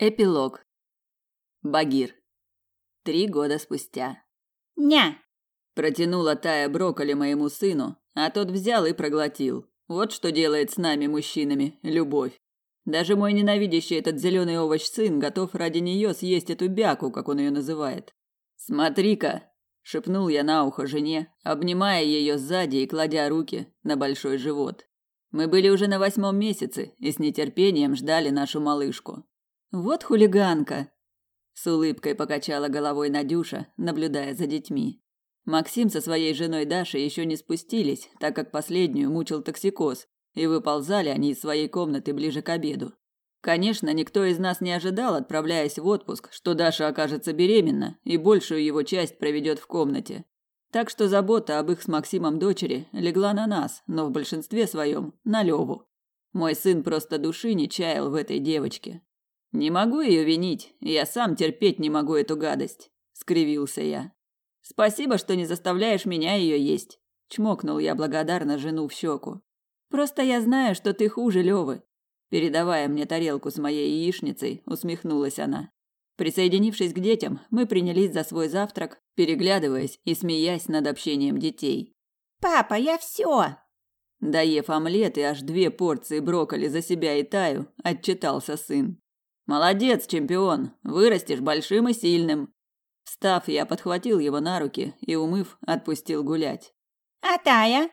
Эпилог. Багир. Три года спустя. Ня. Протянула Тая брокколи моему сыну, а тот взял и проглотил. Вот что делает с нами, мужчинами, любовь. Даже мой ненавидящий этот зеленый овощ сын готов ради нее съесть эту бяку, как он ее называет. Смотри-ка, шепнул я на ухо жене, обнимая ее сзади и кладя руки на большой живот. Мы были уже на восьмом месяце и с нетерпением ждали нашу малышку. Вот хулиганка. С улыбкой покачала головой Надюша, наблюдая за детьми. Максим со своей женой Дашей еще не спустились, так как последнюю мучил токсикоз, и выползали они из своей комнаты ближе к обеду. Конечно, никто из нас не ожидал, отправляясь в отпуск, что Даша окажется беременна и большую его часть проведет в комнате. Так что забота об их с Максимом дочери легла на нас, но в большинстве своем на Леву. Мой сын просто души не чаял в этой девочке. Не могу ее винить, я сам терпеть не могу эту гадость, скривился я. Спасибо, что не заставляешь меня ее есть, чмокнул я благодарно жену в щеку. Просто я знаю, что ты хуже Левы. Передавая мне тарелку с моей яичницей, усмехнулась она. Присоединившись к детям, мы принялись за свой завтрак, переглядываясь и смеясь над общением детей. Папа, я все. Доев омлет и аж две порции брокколи за себя и Таю, отчитался сын. Молодец, чемпион, вырастешь большим и сильным. Встав, я подхватил его на руки и, умыв, отпустил гулять. А Тая?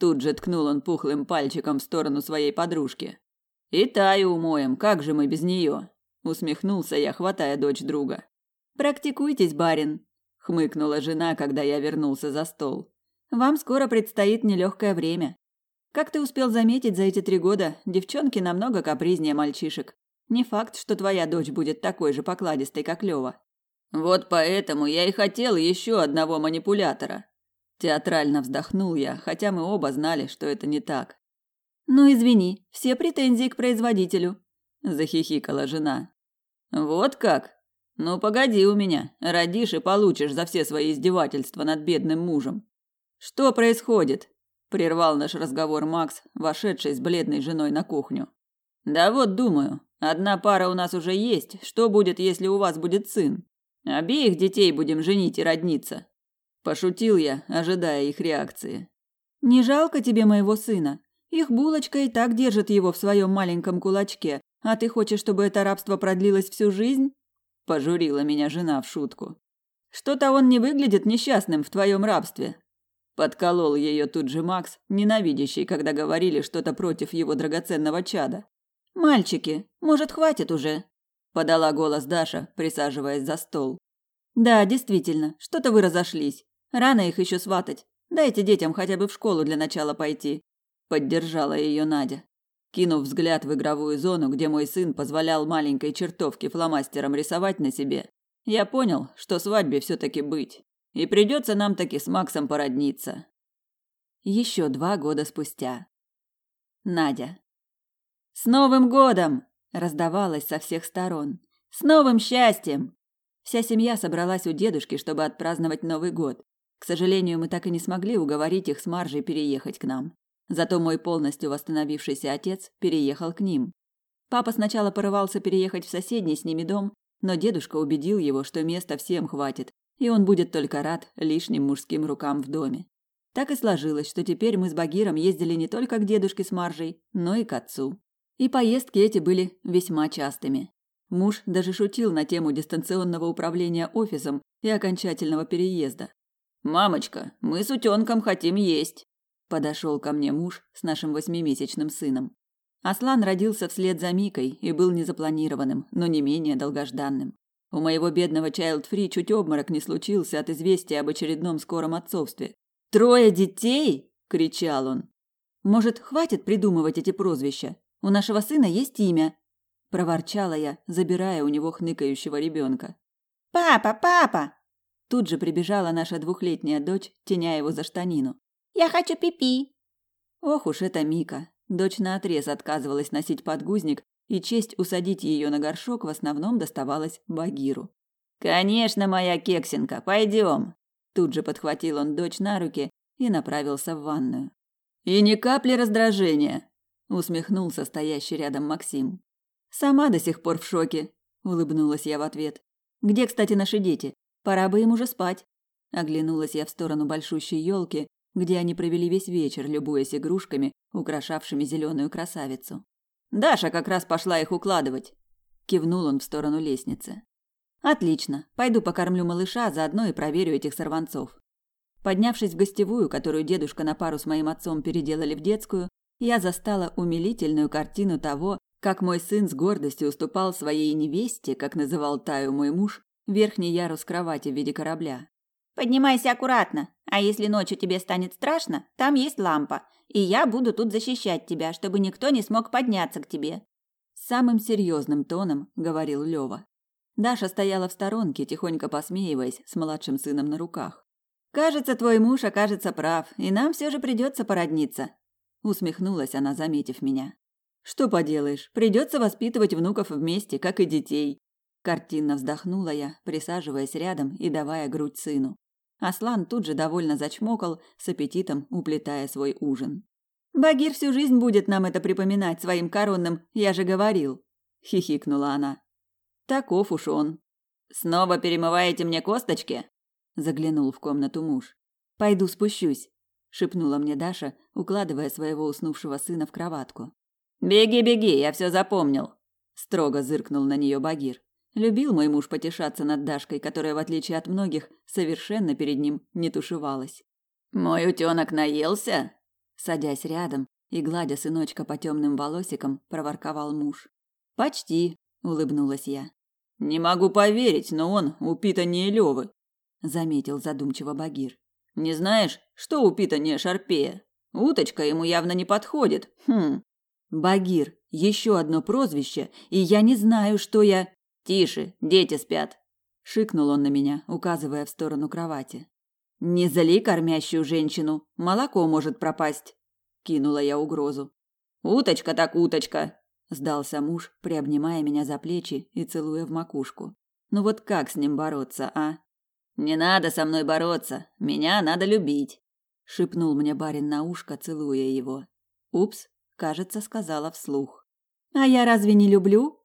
Тут же ткнул он пухлым пальчиком в сторону своей подружки. И Таю умоем, как же мы без нее? Усмехнулся я, хватая дочь друга. Практикуйтесь, барин, хмыкнула жена, когда я вернулся за стол. Вам скоро предстоит нелегкое время. Как ты успел заметить за эти три года, девчонки намного капризнее мальчишек. Не факт, что твоя дочь будет такой же покладистой, как Лёва. Вот поэтому я и хотел еще одного манипулятора. Театрально вздохнул я, хотя мы оба знали, что это не так. Ну извини, все претензии к производителю, захихикала жена. Вот как? Ну погоди у меня, родишь и получишь за все свои издевательства над бедным мужем. Что происходит? прервал наш разговор Макс, вошедший с бледной женой на кухню. Да вот думаю, Одна пара у нас уже есть. Что будет, если у вас будет сын? Обеих детей будем женить и родниться. Пошутил я, ожидая их реакции. Не жалко тебе моего сына? Их булочка и так держит его в своем маленьком кулачке, а ты хочешь, чтобы это рабство продлилось всю жизнь? Пожурила меня жена в шутку. Что-то он не выглядит несчастным в твоем рабстве. Подколол ее тут же Макс, ненавидящий, когда говорили что-то против его драгоценного чада. Мальчики, может, хватит уже? подала голос Даша, присаживаясь за стол. Да, действительно, что-то вы разошлись. Рано их еще сватать. Дайте детям хотя бы в школу для начала пойти, поддержала ее Надя. Кинув взгляд в игровую зону, где мой сын позволял маленькой чертовке фломастером рисовать на себе, я понял, что свадьбе все таки быть. И придется нам таки с Максом породниться. Еще два года спустя. Надя. С Новым годом! раздавалось со всех сторон. С новым счастьем! Вся семья собралась у дедушки, чтобы отпраздновать Новый год. К сожалению, мы так и не смогли уговорить их с Маржей переехать к нам. Зато мой полностью восстановившийся отец переехал к ним. Папа сначала порывался переехать в соседний с ними дом, но дедушка убедил его, что места всем хватит, и он будет только рад лишним мужским рукам в доме. Так и сложилось, что теперь мы с Багиром ездили не только к дедушке с Маржей, но и к отцу. И поездки эти были весьма частыми. Муж даже шутил на тему дистанционного управления офисом и окончательного переезда. «Мамочка, мы с утенком хотим есть», – подошел ко мне муж с нашим восьмимесячным сыном. Аслан родился вслед за Микой и был незапланированным, но не менее долгожданным. У моего бедного Чайлд-фри чуть обморок не случился от известия об очередном скором отцовстве. «Трое детей?» – кричал он. «Может, хватит придумывать эти прозвища? У нашего сына есть имя, проворчала я, забирая у него хныкающего ребенка. Папа, папа! Тут же прибежала наша двухлетняя дочь, теня его за штанину. Я хочу пипи. Ох уж эта Мика. Дочь наотрез отказывалась носить подгузник, и честь усадить ее на горшок в основном доставалась Багиру. Конечно, моя кексинка, пойдем. Тут же подхватил он дочь на руки и направился в ванную. И ни капли раздражения, усмехнулся стоящий рядом Максим. Сама до сих пор в шоке, улыбнулась я в ответ. Где, кстати, наши дети? Пора бы им уже спать. Оглянулась я в сторону большущей елки, где они провели весь вечер, любуясь игрушками, украшавшими зеленую красавицу. Даша как раз пошла их укладывать. Кивнул он в сторону лестницы. Отлично. Пойду покормлю малыша, заодно и проверю этих сорванцов. Поднявшись в гостевую, которую дедушка на пару с моим отцом переделали в детскую, я застала умилительную картину того, как мой сын с гордостью уступал своей невесте, как называл Таю мой муж, верхний ярус кровати в виде корабля. Поднимайся аккуратно, а если ночью тебе станет страшно, там есть лампа, и я буду тут защищать тебя, чтобы никто не смог подняться к тебе. Самым серьезным тоном говорил Лева. Даша стояла в сторонке, тихонько посмеиваясь с младшим сыном на руках. Кажется, твой муж окажется прав, и нам все же придется породниться, усмехнулась она, заметив меня. Что поделаешь, придется воспитывать внуков вместе, как и детей. Картинно вздохнула я, присаживаясь рядом и давая грудь сыну. Аслан тут же довольно зачмокал, с аппетитом уплетая свой ужин. Багир всю жизнь будет нам это припоминать своим коронным, я же говорил, хихикнула она. Таков уж он. Снова перемываете мне косточки? заглянул в комнату муж. Пойду спущусь, шепнула мне Даша, укладывая своего уснувшего сына в кроватку. Беги, беги, я все запомнил, строго зыркнул на нее Багир. Любил мой муж потешаться над Дашкой, которая, в отличие от многих, совершенно перед ним не тушевалась. «Мой утенок наелся?» Садясь рядом и гладя сыночка по темным волосикам, проворковал муж. «Почти», — улыбнулась я. «Не могу поверить, но он упитаннее Левы», — заметил задумчиво Багир. «Не знаешь, что упитаннее Шарпея? Уточка ему явно не подходит. Хм». «Багир, еще одно прозвище, и я не знаю, что я...» Тише, дети спят, шикнул он на меня, указывая в сторону кровати. Не зали кормящую женщину, молоко может пропасть, кинула я угрозу. Уточка так уточка, сдался муж, приобнимая меня за плечи и целуя в макушку. Ну вот как с ним бороться, а? Не надо со мной бороться, меня надо любить, шипнул мне барин на ушко, целуя его. Упс, кажется, сказала вслух. А я разве не люблю?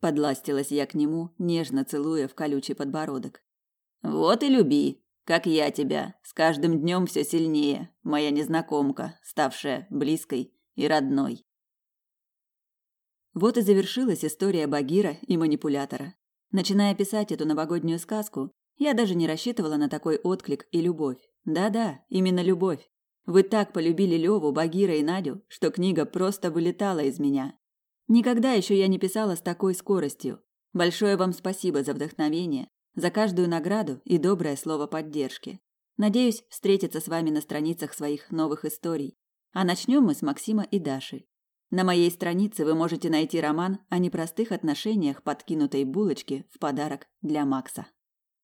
Подластилась я к нему, нежно целуя в колючий подбородок. Вот и люби, как я тебя, с каждым днем все сильнее, моя незнакомка, ставшая близкой и родной. Вот и завершилась история Багира и манипулятора. Начиная писать эту новогоднюю сказку, я даже не рассчитывала на такой отклик и любовь. Да-да, именно любовь. Вы так полюбили Леву, Багира и Надю, что книга просто вылетала из меня. Никогда еще я не писала с такой скоростью. Большое вам спасибо за вдохновение, за каждую награду и доброе слово поддержки. Надеюсь встретиться с вами на страницах своих новых историй. А начнем мы с Максима и Даши. На моей странице вы можете найти роман о непростых отношениях подкинутой булочки в подарок для Макса.